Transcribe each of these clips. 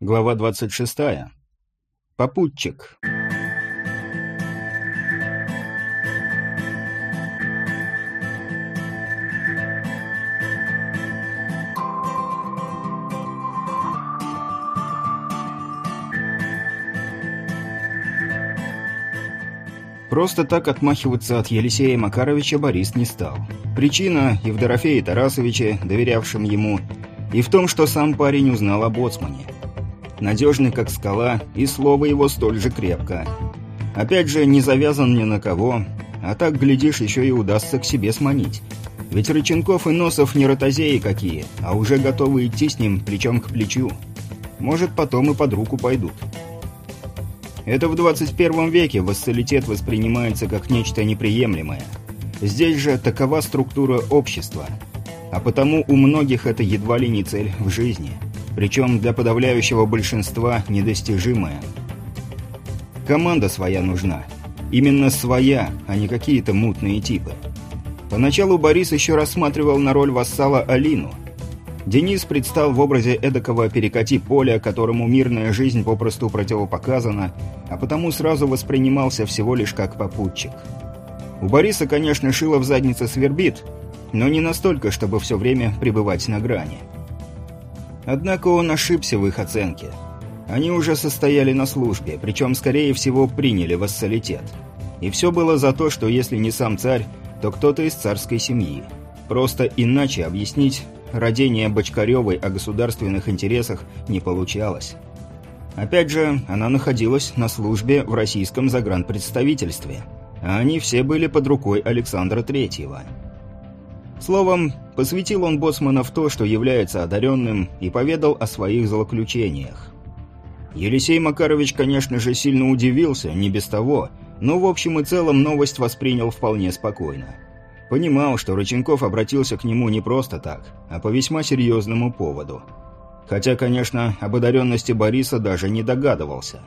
Глава 26. Попутчик. Просто так отмахиваться от Елисея Макаровича Борис не стал. Причина и в Дорофее Тарасовиче, доверявшем ему, и в том, что сам парень узнал о боцмане – надежный как скала, и слово его столь же крепко. Опять же, не завязан ни на кого, а так, глядишь, еще и удастся к себе сманить. Ведь Рыченков и Носов не ротозеи какие, а уже готовы идти с ним плечом к плечу. Может, потом и под руку пойдут. Это в 21 веке вассалитет воспринимается как нечто неприемлемое. Здесь же такова структура общества. А потому у многих это едва ли не цель в жизни – причем для подавляющего большинства недостижимая. Команда своя нужна. Именно своя, а не какие-то мутные типы. Поначалу Борис еще рассматривал на роль вассала Алину. Денис предстал в образе эдакого перекати поля, которому мирная жизнь попросту противопоказана, а потому сразу воспринимался всего лишь как попутчик. У Бориса, конечно, шило в заднице свербит, но не настолько, чтобы все время пребывать на грани. Однако он ошибся в их оценке. Они уже состояли на службе, причем, скорее всего, приняли вассалитет. И все было за то, что если не сам царь, то кто-то из царской семьи. Просто иначе объяснить родение Бочкаревой о государственных интересах не получалось. Опять же, она находилась на службе в российском загранпредставительстве, а они все были под рукой Александра Третьего. Словом, посвятил он боцмана в то, что является одаренным, и поведал о своих злоключениях. Елисей Макарович, конечно же, сильно удивился, не без того, но в общем и целом новость воспринял вполне спокойно. Понимал, что Рыченков обратился к нему не просто так, а по весьма серьезному поводу. Хотя, конечно, об одаренности Бориса даже не догадывался.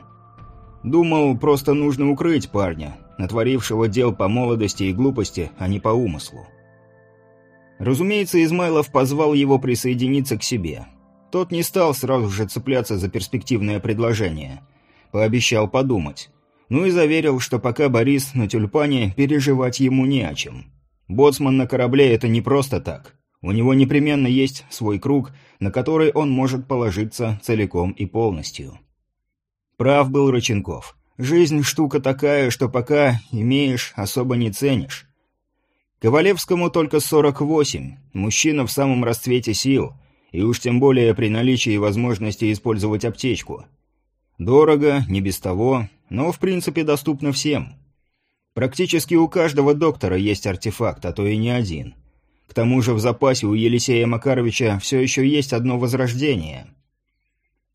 Думал, просто нужно укрыть парня, натворившего дел по молодости и глупости, а не по умыслу. Разумеется, Измайлов позвал его присоединиться к себе. Тот не стал сразу же цепляться за перспективное предложение. Пообещал подумать. Ну и заверил, что пока Борис на тюльпане, переживать ему не о чем. Боцман на корабле – это не просто так. У него непременно есть свой круг, на который он может положиться целиком и полностью. Прав был Рыченков. Жизнь штука такая, что пока имеешь, особо не ценишь. Ковалевскому только 48, мужчина в самом расцвете сил, и уж тем более при наличии возможности использовать аптечку. Дорого, не без того, но в принципе доступно всем. Практически у каждого доктора есть артефакт, а то и не один. К тому же в запасе у Елисея Макаровича все еще есть одно возрождение.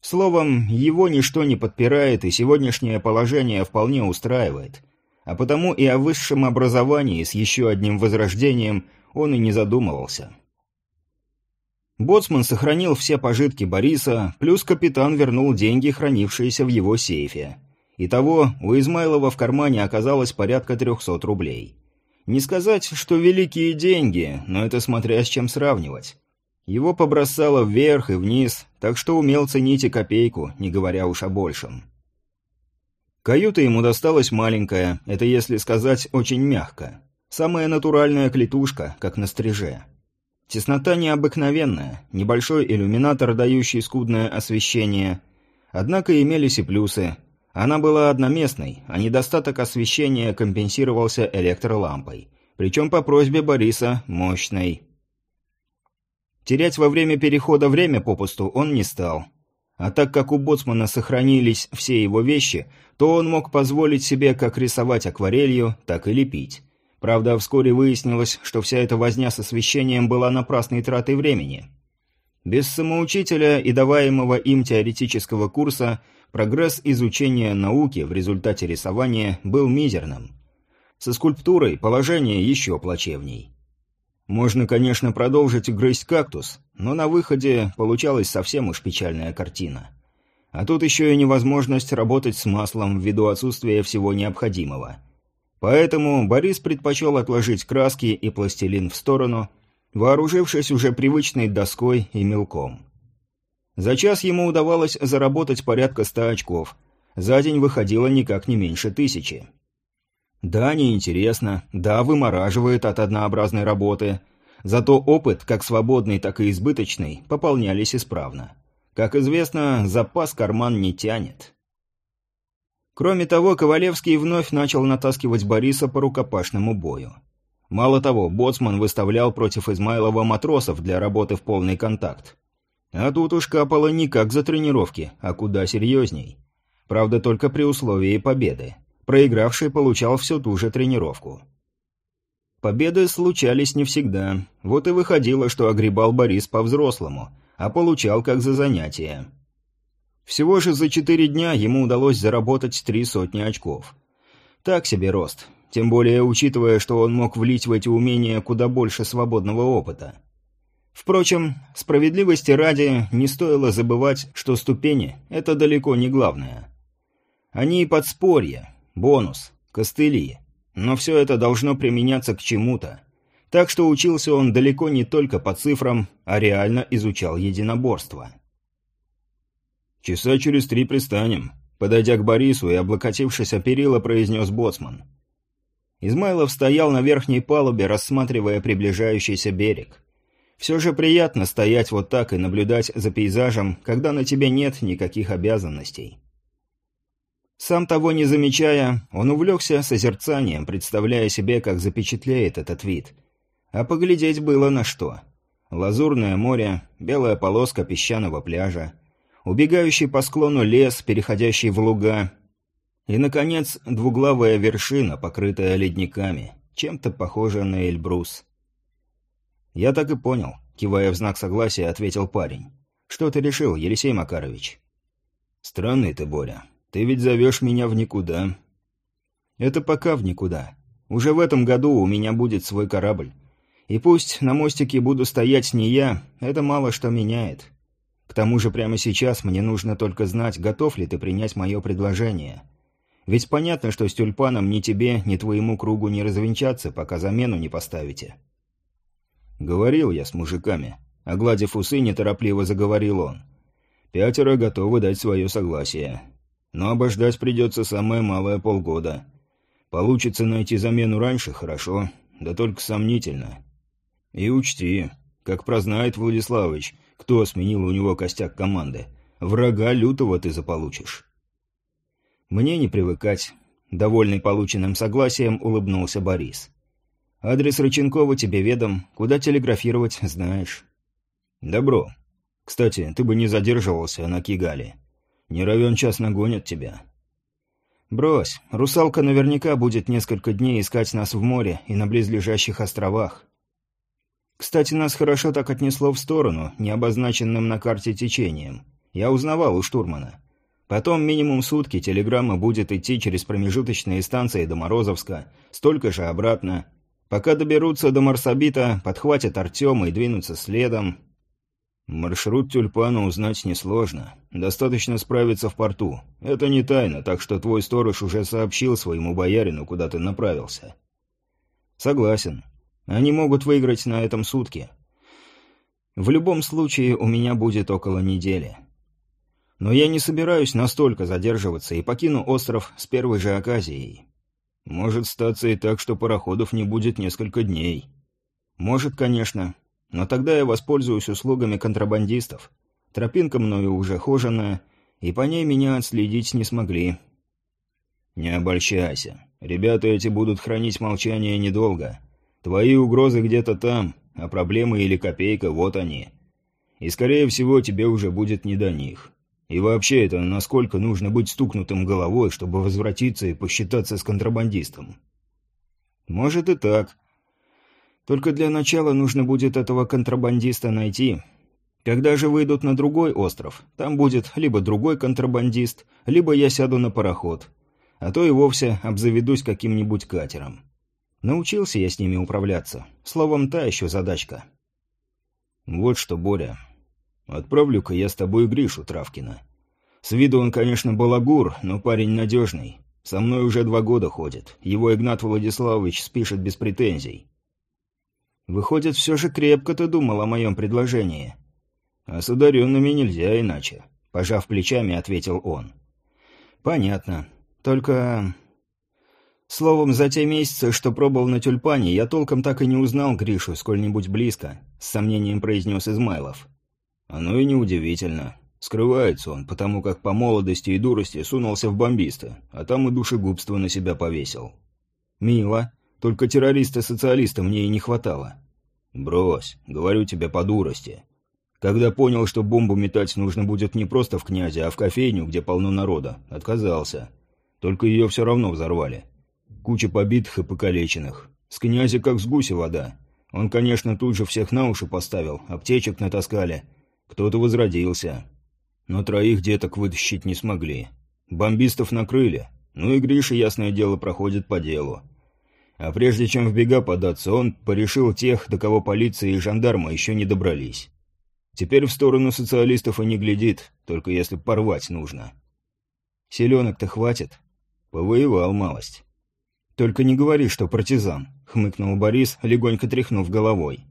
Словом, его ничто не подпирает, и сегодняшнее положение вполне устраивает – а потому и о высшем образовании с еще одним возрождением он и не задумывался. Боцман сохранил все пожитки Бориса, плюс капитан вернул деньги, хранившиеся в его сейфе. Итого, у Измайлова в кармане оказалось порядка 300 рублей. Не сказать, что великие деньги, но это смотря с чем сравнивать. Его побросало вверх и вниз, так что умел ценить и копейку, не говоря уж о большем. Каюта ему досталась маленькая, это если сказать очень мягко. Самая натуральная клетушка, как на стриже. Теснота необыкновенная, небольшой иллюминатор, дающий скудное освещение. Однако имелись и плюсы. Она была одноместной, а недостаток освещения компенсировался электролампой. Причем по просьбе Бориса мощной. Терять во время перехода время попусту он не стал. А так как у боцмана сохранились все его вещи, то он мог позволить себе как рисовать акварелью, так и лепить. Правда, вскоре выяснилось, что вся эта возня с освещением была напрасной тратой времени. Без самоучителя и даваемого им теоретического курса прогресс изучения науки в результате рисования был мизерным. Со скульптурой положение еще плачевней. Можно, конечно, продолжить грызть кактус, но на выходе получалась совсем уж печальная картина. А тут еще и невозможность работать с маслом ввиду отсутствия всего необходимого. Поэтому Борис предпочел отложить краски и пластилин в сторону, вооружившись уже привычной доской и мелком. За час ему удавалось заработать порядка ста очков. За день выходило никак не меньше тысячи. Да, неинтересно, да, вымораживает от однообразной работы. Зато опыт, как свободный, так и избыточный, пополнялись исправно. Как известно, запас карман не тянет. Кроме того, Ковалевский вновь начал натаскивать Бориса по рукопашному бою. Мало того, боцман выставлял против Измайлова матросов для работы в полный контакт. А тут уж капало не как за тренировки, а куда серьезней. Правда, только при условии победы. Проигравший получал всю ту же тренировку. Победы случались не всегда. Вот и выходило, что огребал Борис по-взрослому, а получал как за занятие. Всего же за четыре дня ему удалось заработать три сотни очков. Так себе рост, тем более учитывая, что он мог влить в эти умения куда больше свободного опыта. Впрочем, справедливости ради не стоило забывать, что ступени – это далеко не главное. Они и подспорье, бонус, костыли, но все это должно применяться к чему-то. Так что учился он далеко не только по цифрам, а реально изучал единоборство. «Часа через три пристанем», — подойдя к Борису и облокотившись о перила, произнес боцман. Измайлов стоял на верхней палубе, рассматривая приближающийся берег. Все же приятно стоять вот так и наблюдать за пейзажем, когда на тебе нет никаких обязанностей. Сам того не замечая, он увлекся созерцанием, представляя себе, как запечатлеет этот вид. А поглядеть было на что. Лазурное море, белая полоска песчаного пляжа, убегающий по склону лес, переходящий в луга, и, наконец, двуглавая вершина, покрытая ледниками, чем-то похожая на Эльбрус. «Я так и понял», — кивая в знак согласия, ответил парень. «Что ты решил, Елисей Макарович?» «Странный ты, Боря. Ты ведь зовешь меня в никуда». «Это пока в никуда. Уже в этом году у меня будет свой корабль. И пусть на мостике буду стоять не я, это мало что меняет. К тому же прямо сейчас мне нужно только знать, готов ли ты принять мое предложение. Ведь понятно, что с тюльпаном ни тебе, ни твоему кругу не развенчаться, пока замену не поставите». «Говорил я с мужиками», — огладив усы, неторопливо заговорил он. «Пятеро готовы дать свое согласие. Но обождать придется самое малое полгода. Получится найти замену раньше — хорошо, да только сомнительно. И учти, как прознает Владиславович, кто сменил у него костяк команды. Врага лютого ты заполучишь. Мне не привыкать. Довольный полученным согласием, улыбнулся Борис. Адрес Рыченкова тебе ведом, куда телеграфировать, знаешь. Добро. Кстати, ты бы не задерживался на Кигале. Не равен час нагонят тебя. Брось, русалка наверняка будет несколько дней искать нас в море и на близлежащих островах. Кстати, нас хорошо так отнесло в сторону, не обозначенным на карте течением. Я узнавал у штурмана. Потом минимум сутки телеграмма будет идти через промежуточные станции до Морозовска, столько же обратно. Пока доберутся до Марсабита, подхватят Артема и двинутся следом. Маршрут тюльпана узнать несложно. Достаточно справиться в порту. Это не тайна, так что твой сторож уже сообщил своему боярину, куда ты направился. Согласен. Они могут выиграть на этом сутки. В любом случае, у меня будет около недели. Но я не собираюсь настолько задерживаться и покину остров с первой же оказией. Может статься и так, что пароходов не будет несколько дней. Может, конечно. Но тогда я воспользуюсь услугами контрабандистов. Тропинка мною уже хоженая, и по ней меня отследить не смогли. Не обольщайся. Ребята эти будут хранить молчание недолго. Твои угрозы где-то там, а проблемы или копейка, вот они. И, скорее всего, тебе уже будет не до них. И вообще, это насколько нужно быть стукнутым головой, чтобы возвратиться и посчитаться с контрабандистом? Может и так. Только для начала нужно будет этого контрабандиста найти. Когда же выйдут на другой остров, там будет либо другой контрабандист, либо я сяду на пароход. А то и вовсе обзаведусь каким-нибудь катером. Научился я с ними управляться. Словом, та еще задачка. Вот что, Боря. Отправлю-ка я с тобой Гришу Травкина. С виду он, конечно, балагур, но парень надежный. Со мной уже два года ходит. Его Игнат Владиславович спишет без претензий. Выходит, все же крепко ты думал о моем предложении. «А с одаренными нельзя иначе», — пожав плечами, ответил он. «Понятно. Только...» Словом, за те месяцы, что пробовал на тюльпане, я толком так и не узнал Гришу сколь-нибудь близко, с сомнением произнес Измайлов. Оно и неудивительно. Скрывается он, потому как по молодости и дурости сунулся в бомбиста, а там и душегубство на себя повесил. Мило. Только террориста-социалиста мне и не хватало. Брось, говорю тебе по дурости. Когда понял, что бомбу метать нужно будет не просто в князе, а в кофейню, где полно народа, отказался. Только ее все равно взорвали. Куча побитых и покалеченных. С князя как с гуся вода. Он, конечно, тут же всех на уши поставил, аптечек натаскали. Кто-то возродился. Но троих деток вытащить не смогли. Бомбистов накрыли. Ну и Гриша, ясное дело, проходит по делу. А прежде чем в бега податься, он порешил тех, до кого полиция и жандармы еще не добрались. Теперь в сторону социалистов и не глядит, только если порвать нужно. Селенок-то хватит. Повоевал малость. «Только не говори, что партизан», — хмыкнул Борис, легонько тряхнув головой.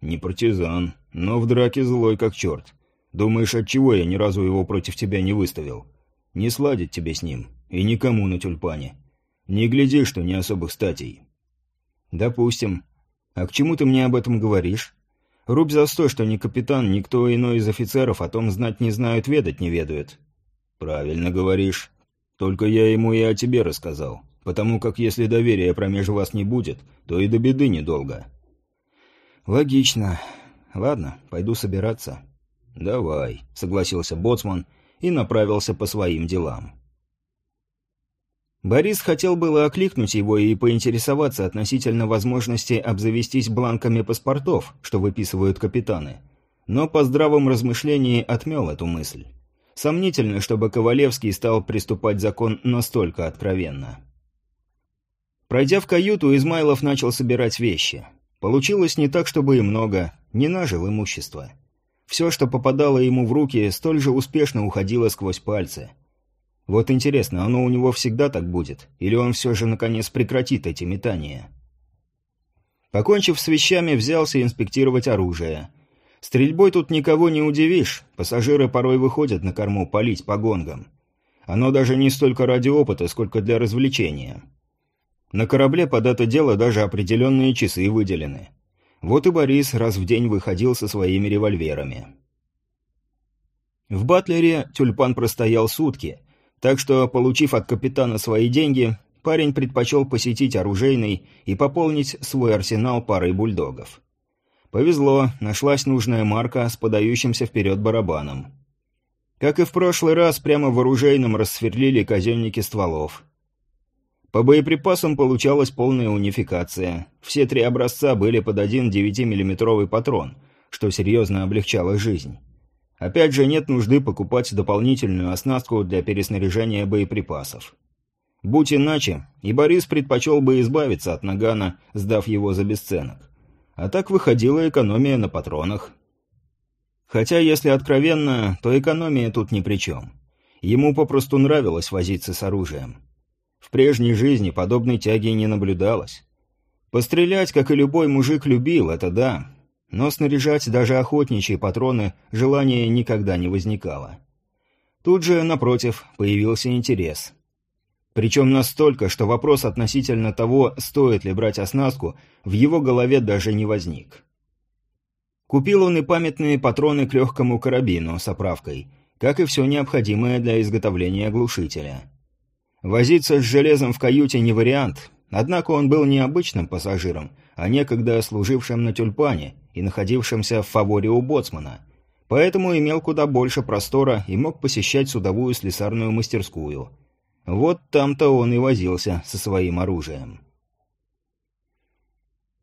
«Не партизан, но в драке злой как черт. Думаешь, отчего я ни разу его против тебя не выставил? Не сладить тебе с ним, и никому на тюльпане. Не гляди, что не особых статей». «Допустим. А к чему ты мне об этом говоришь? Рубь за сто, что ни капитан, никто иной из офицеров о том знать не знают, ведать не ведают». «Правильно говоришь. Только я ему и о тебе рассказал потому как если доверия промеж вас не будет, то и до беды недолго». «Логично. Ладно, пойду собираться». «Давай», — согласился Боцман и направился по своим делам. Борис хотел было окликнуть его и поинтересоваться относительно возможности обзавестись бланками паспортов, что выписывают капитаны, но по здравом размышлении отмел эту мысль. Сомнительно, чтобы Ковалевский стал приступать закон настолько откровенно. Пройдя в каюту, Измайлов начал собирать вещи. Получилось не так, чтобы и много, не нажил имущество. Все, что попадало ему в руки, столь же успешно уходило сквозь пальцы. Вот интересно, оно у него всегда так будет? Или он все же, наконец, прекратит эти метания? Покончив с вещами, взялся инспектировать оружие. Стрельбой тут никого не удивишь, пассажиры порой выходят на корму палить по гонгам. Оно даже не столько ради опыта, сколько для развлечения. На корабле под это дело даже определенные часы выделены. Вот и Борис раз в день выходил со своими револьверами. В Батлере тюльпан простоял сутки, так что, получив от капитана свои деньги, парень предпочел посетить оружейный и пополнить свой арсенал парой бульдогов. Повезло, нашлась нужная марка с подающимся вперед барабаном. Как и в прошлый раз, прямо в оружейном рассверлили казенники стволов. По боеприпасам получалась полная унификация. Все три образца были под один 9-миллиметровый патрон, что серьезно облегчало жизнь. Опять же, нет нужды покупать дополнительную оснастку для переснаряжения боеприпасов. Будь иначе, и Борис предпочел бы избавиться от нагана, сдав его за бесценок. А так выходила экономия на патронах. Хотя, если откровенно, то экономия тут ни при чем. Ему попросту нравилось возиться с оружием. В прежней жизни подобной тяги не наблюдалось. Пострелять, как и любой мужик, любил, это да. Но снаряжать даже охотничьи патроны желания никогда не возникало. Тут же, напротив, появился интерес. Причем настолько, что вопрос относительно того, стоит ли брать оснастку, в его голове даже не возник. Купил он и памятные патроны к легкому карабину с оправкой, как и все необходимое для изготовления глушителя. Возиться с железом в каюте не вариант, однако он был не обычным пассажиром, а некогда служившим на тюльпане и находившимся в фаворе у боцмана, поэтому имел куда больше простора и мог посещать судовую слесарную мастерскую. Вот там-то он и возился со своим оружием.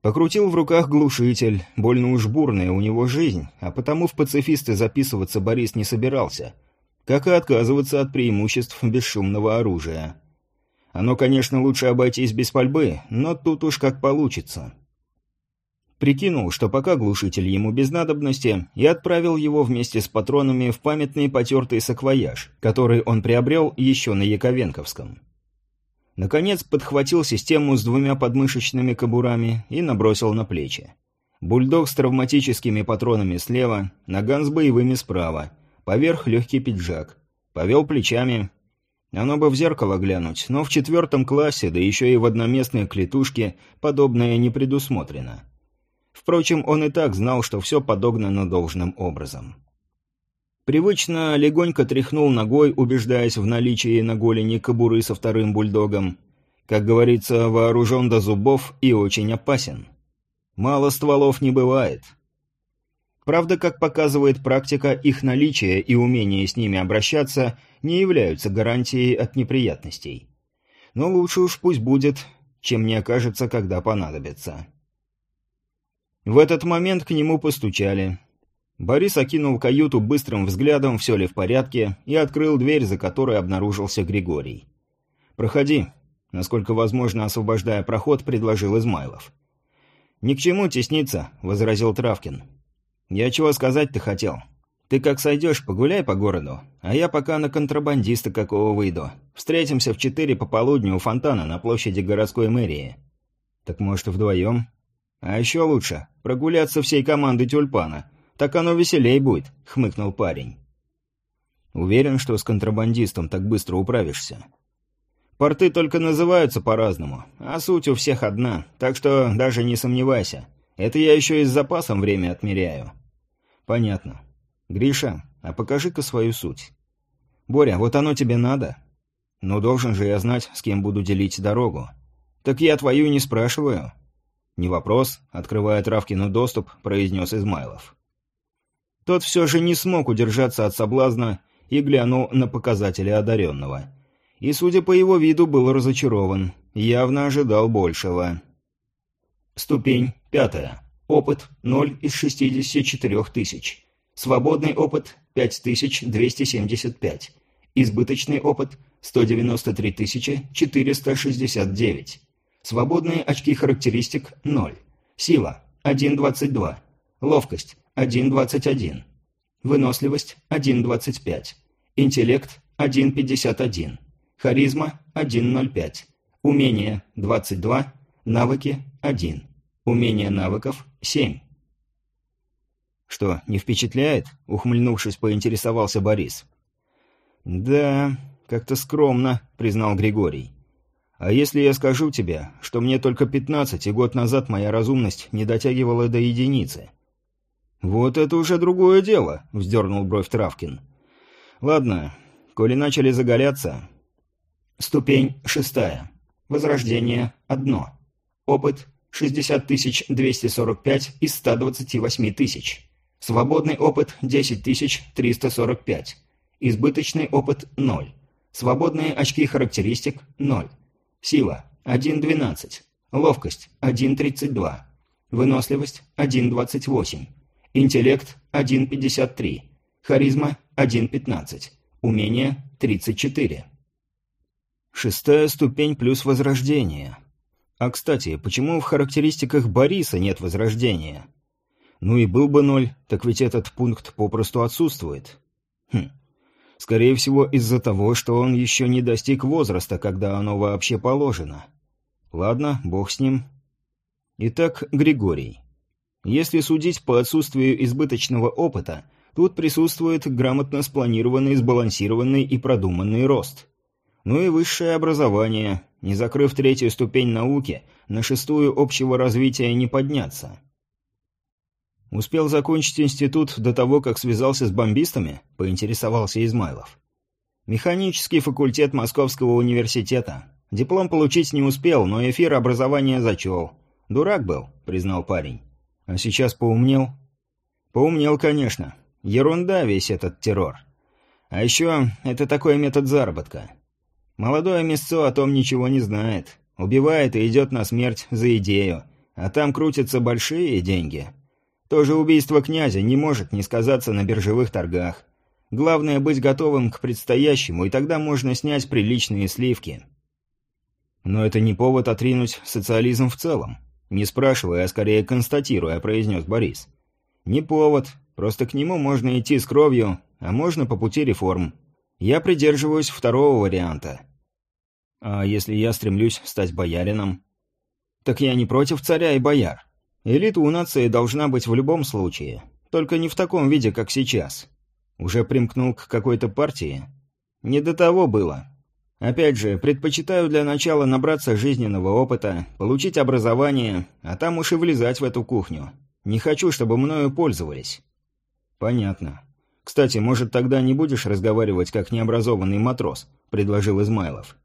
Покрутил в руках глушитель, больно уж бурная у него жизнь, а потому в пацифисты записываться Борис не собирался – как и отказываться от преимуществ бесшумного оружия. Оно, конечно, лучше обойтись без пальбы, но тут уж как получится. Прикинул, что пока глушитель ему без надобности, и отправил его вместе с патронами в памятный потертый саквояж, который он приобрел еще на Яковенковском. Наконец подхватил систему с двумя подмышечными кобурами и набросил на плечи. Бульдог с травматическими патронами слева, наган с боевыми справа, поверх легкий пиджак. Повел плечами. Оно бы в зеркало глянуть, но в четвертом классе, да еще и в одноместной клетушке, подобное не предусмотрено. Впрочем, он и так знал, что все подогнано должным образом. Привычно легонько тряхнул ногой, убеждаясь в наличии на голени кобуры со вторым бульдогом. Как говорится, вооружен до зубов и очень опасен. Мало стволов не бывает. Правда, как показывает практика, их наличие и умение с ними обращаться не являются гарантией от неприятностей. Но лучше уж пусть будет, чем не окажется, когда понадобится. В этот момент к нему постучали. Борис окинул каюту быстрым взглядом, все ли в порядке, и открыл дверь, за которой обнаружился Григорий. «Проходи», — насколько возможно, освобождая проход, предложил Измайлов. «Ни к чему тесниться», — возразил Травкин. «Я чего сказать-то хотел. Ты как сойдешь, погуляй по городу, а я пока на контрабандиста какого выйду. Встретимся в четыре пополудни у фонтана на площади городской мэрии». «Так, может, вдвоем?» «А еще лучше прогуляться всей командой тюльпана», так оно веселей будет», — хмыкнул парень. «Уверен, что с контрабандистом так быстро управишься». «Порты только называются по-разному, а суть у всех одна, так что даже не сомневайся. Это я еще и с запасом время отмеряю». «Понятно. Гриша, а покажи-ка свою суть». «Боря, вот оно тебе надо?» «Ну, должен же я знать, с кем буду делить дорогу». «Так я твою не спрашиваю». «Не вопрос», — открывая Травкину доступ, произнес Измайлов. Тот все же не смог удержаться от соблазна и глянул на показатели одаренного. И, судя по его виду, был разочарован. Явно ожидал большего. Ступень пятая. Опыт 0 из 64 тысяч. Свободный опыт 5275. Избыточный опыт 193 469. Свободные очки характеристик 0. Сила 1.22. Ловкость 1.21. Выносливость 1.25. Интеллект 1.51. Харизма 1.05. Умение 22. Навыки 1. Умение навыков 7. «Что, не впечатляет?» — ухмыльнувшись, поинтересовался Борис. «Да, как-то скромно», — признал Григорий. «А если я скажу тебе, что мне только пятнадцать, и год назад моя разумность не дотягивала до единицы?» «Вот это уже другое дело», — вздернул бровь Травкин. «Ладно, коли начали заголяться...» Ступень шестая. Возрождение – одно. Опыт – 60 245 из 128 тысяч. Свободный опыт – 10 345. Избыточный опыт – 0. Свободные очки характеристик – 0. Сила – 1.12. Ловкость – 1.32. Выносливость – 1.28. Интеллект – 1.53. Харизма – 1.15. Умение – 34. Шестая ступень плюс возрождение. А, кстати, почему в характеристиках Бориса нет возрождения? Ну и был бы ноль, так ведь этот пункт попросту отсутствует. Хм. Скорее всего, из-за того, что он еще не достиг возраста, когда оно вообще положено. Ладно, бог с ним. Итак, Григорий. Если судить по отсутствию избыточного опыта, тут присутствует грамотно спланированный, сбалансированный и продуманный рост. Ну и высшее образование. Не закрыв третью ступень науки, на шестую общего развития не подняться. «Успел закончить институт до того, как связался с бомбистами?» – поинтересовался Измайлов. «Механический факультет Московского университета. Диплом получить не успел, но эфир образования зачел. Дурак был», – признал парень. А сейчас поумнел? Поумнел, конечно. Ерунда весь этот террор. А еще это такой метод заработка. Молодое мясцо о том ничего не знает. Убивает и идет на смерть за идею. А там крутятся большие деньги. То же убийство князя не может не сказаться на биржевых торгах. Главное быть готовым к предстоящему, и тогда можно снять приличные сливки. Но это не повод отринуть социализм в целом. «Не спрашивая, а скорее констатируя», — произнес Борис. «Не повод. Просто к нему можно идти с кровью, а можно по пути реформ. Я придерживаюсь второго варианта». «А если я стремлюсь стать боярином?» «Так я не против царя и бояр. Элита у нации должна быть в любом случае, только не в таком виде, как сейчас. Уже примкнул к какой-то партии? Не до того было. Опять же, предпочитаю для начала набраться жизненного опыта, получить образование, а там уж и влезать в эту кухню. Не хочу, чтобы мною пользовались. Понятно. Кстати, может, тогда не будешь разговаривать как необразованный матрос, предложил Измайлов.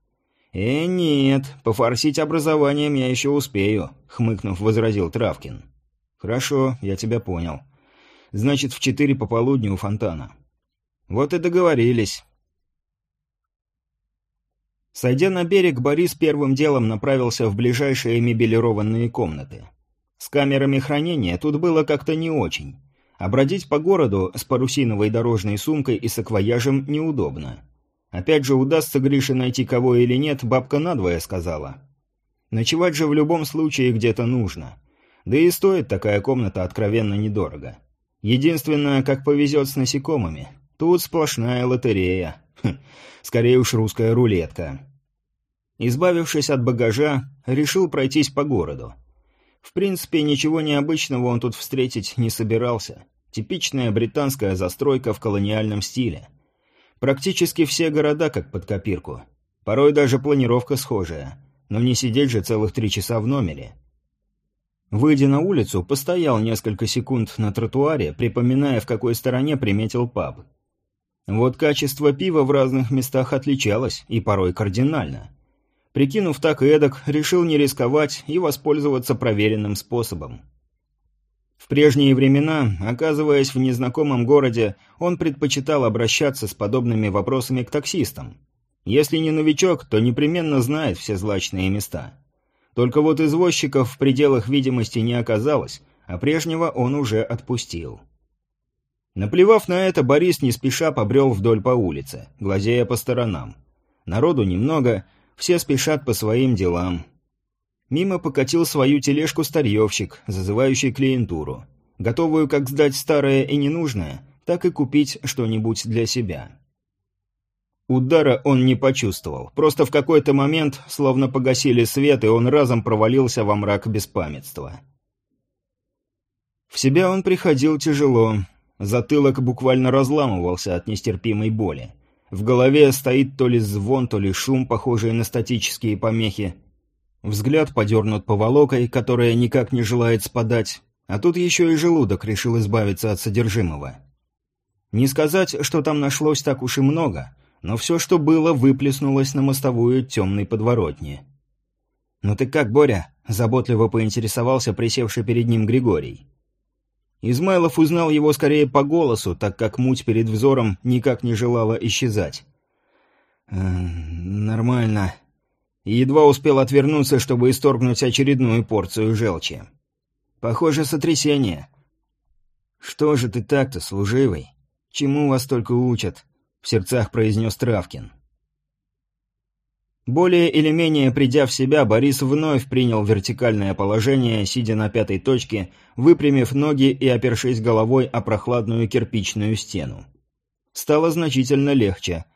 «Э, нет, пофорсить образованием я еще успею», — хмыкнув, возразил Травкин. «Хорошо, я тебя понял. Значит, в четыре пополудни у фонтана». «Вот и договорились». Сойдя на берег, Борис первым делом направился в ближайшие мебелированные комнаты. С камерами хранения тут было как-то не очень. А бродить по городу с парусиновой дорожной сумкой и саквояжем неудобно. Опять же, удастся Грише найти кого или нет, бабка надвое сказала. Ночевать же в любом случае где-то нужно. Да и стоит такая комната откровенно недорого. Единственное, как повезет с насекомыми. Тут сплошная лотерея. Хм, скорее уж русская рулетка. Избавившись от багажа, решил пройтись по городу. В принципе, ничего необычного он тут встретить не собирался. Типичная британская застройка в колониальном стиле. Практически все города как под копирку. Порой даже планировка схожая. Но не сидеть же целых три часа в номере. Выйдя на улицу, постоял несколько секунд на тротуаре, припоминая, в какой стороне приметил паб. Вот качество пива в разных местах отличалось, и порой кардинально. Прикинув так и эдак, решил не рисковать и воспользоваться проверенным способом. В прежние времена, оказываясь в незнакомом городе, он предпочитал обращаться с подобными вопросами к таксистам. Если не новичок, то непременно знает все злачные места. Только вот извозчиков в пределах видимости не оказалось, а прежнего он уже отпустил. Наплевав на это, Борис не спеша побрел вдоль по улице, глазея по сторонам. Народу немного, все спешат по своим делам. Мимо покатил свою тележку старьевщик, зазывающий клиентуру. Готовую как сдать старое и ненужное, так и купить что-нибудь для себя. Удара он не почувствовал. Просто в какой-то момент, словно погасили свет, и он разом провалился во мрак беспамятства. В себя он приходил тяжело. Затылок буквально разламывался от нестерпимой боли. В голове стоит то ли звон, то ли шум, похожий на статические помехи. Взгляд подернут поволокой, которая никак не желает спадать, а тут еще и желудок решил избавиться от содержимого. Не сказать, что там нашлось так уж и много, но все, что было, выплеснулось на мостовую темной подворотни. «Ну ты как, Боря?» – заботливо поинтересовался присевший перед ним Григорий. Измайлов узнал его скорее по голосу, так как муть перед взором никак не желала исчезать. «Э, «Нормально», и едва успел отвернуться, чтобы исторгнуть очередную порцию желчи. «Похоже, сотрясение». «Что же ты так-то, служивый? Чему вас только учат?» — в сердцах произнес Травкин. Более или менее придя в себя, Борис вновь принял вертикальное положение, сидя на пятой точке, выпрямив ноги и опершись головой о прохладную кирпичную стену. Стало значительно легче.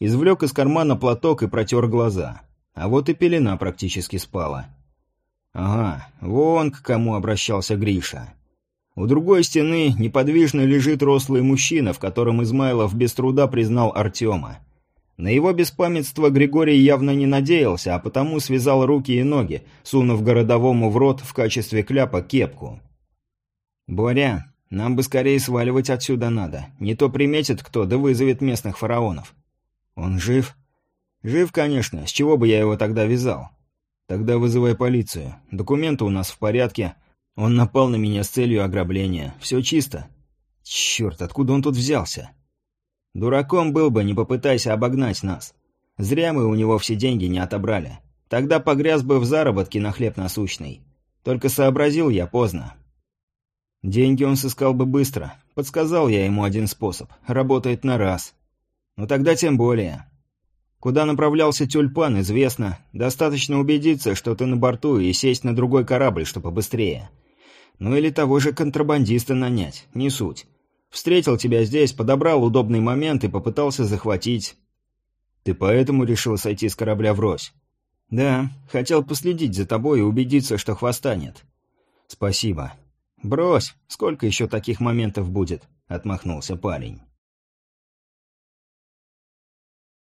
Извлек из кармана платок и протер глаза. А вот и пелена практически спала. Ага, вон к кому обращался Гриша. У другой стены неподвижно лежит рослый мужчина, в котором Измайлов без труда признал Артема. На его беспамятство Григорий явно не надеялся, а потому связал руки и ноги, сунув городовому в рот в качестве кляпа кепку. «Боря, нам бы скорее сваливать отсюда надо. Не то приметит кто, да вызовет местных фараонов». «Он жив?» «Жив, конечно. С чего бы я его тогда вязал?» «Тогда вызывай полицию. Документы у нас в порядке. Он напал на меня с целью ограбления. Все чисто». «Черт, откуда он тут взялся?» «Дураком был бы, не попытайся обогнать нас. Зря мы у него все деньги не отобрали. Тогда погряз бы в заработке на хлеб насущный. Только сообразил я поздно». Деньги он сыскал бы быстро. Подсказал я ему один способ. Работает на раз. Ну тогда тем более. Куда направлялся тюльпан, известно. Достаточно убедиться, что ты на борту, и сесть на другой корабль, что побыстрее. Ну или того же контрабандиста нанять. Не суть. Встретил тебя здесь, подобрал удобный момент и попытался захватить. Ты поэтому решил сойти с корабля врозь? Да, хотел последить за тобой и убедиться, что хвоста нет. «Спасибо». «Брось, сколько еще таких моментов будет?» — отмахнулся парень.